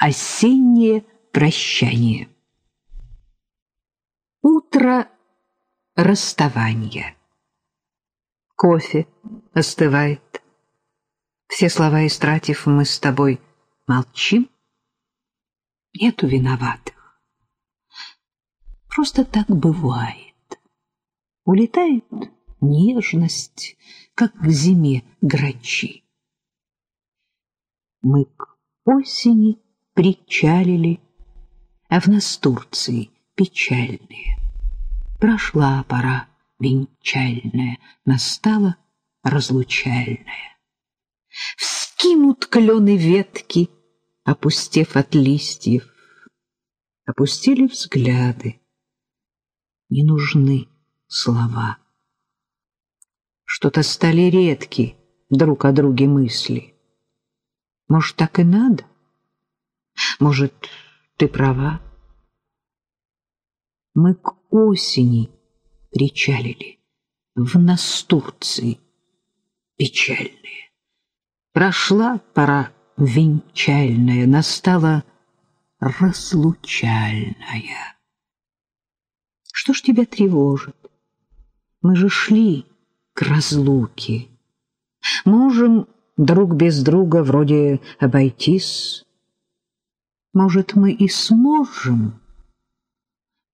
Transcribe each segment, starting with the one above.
Осеннее прощание. Утро расставания. Кофе остывает. Все слова истратив, мы с тобой молчим. Нету виноватых. Просто так бывает. Улетает нежность, как к зиме грачи. Мы к осени причалили, а в нас Турции печальные. Прошла пора венчальная, настала разлучальная. Вскинут клены ветки, опустев от листьев, опустили взгляды. Не нужны слова. Что-то стали редки друг о друге мысли. Может, так и надо? Может, ты права? Мы к осени причалили, в настурции печальные. Прошла пора венчальная, настала разлучальная. Что ж тебя тревожит? Мы же шли к разлуке. Можем друг без друга вроде обойтись. Может, мы и сможем,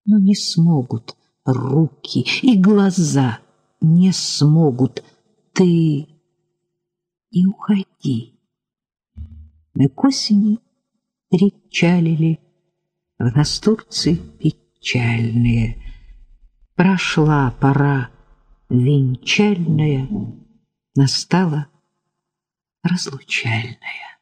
но не смогут руки и глаза, не смогут. Ты не уходи. Мы к осени причалили в настурции печальные. Прошла пора венчальная, настала разлучальная.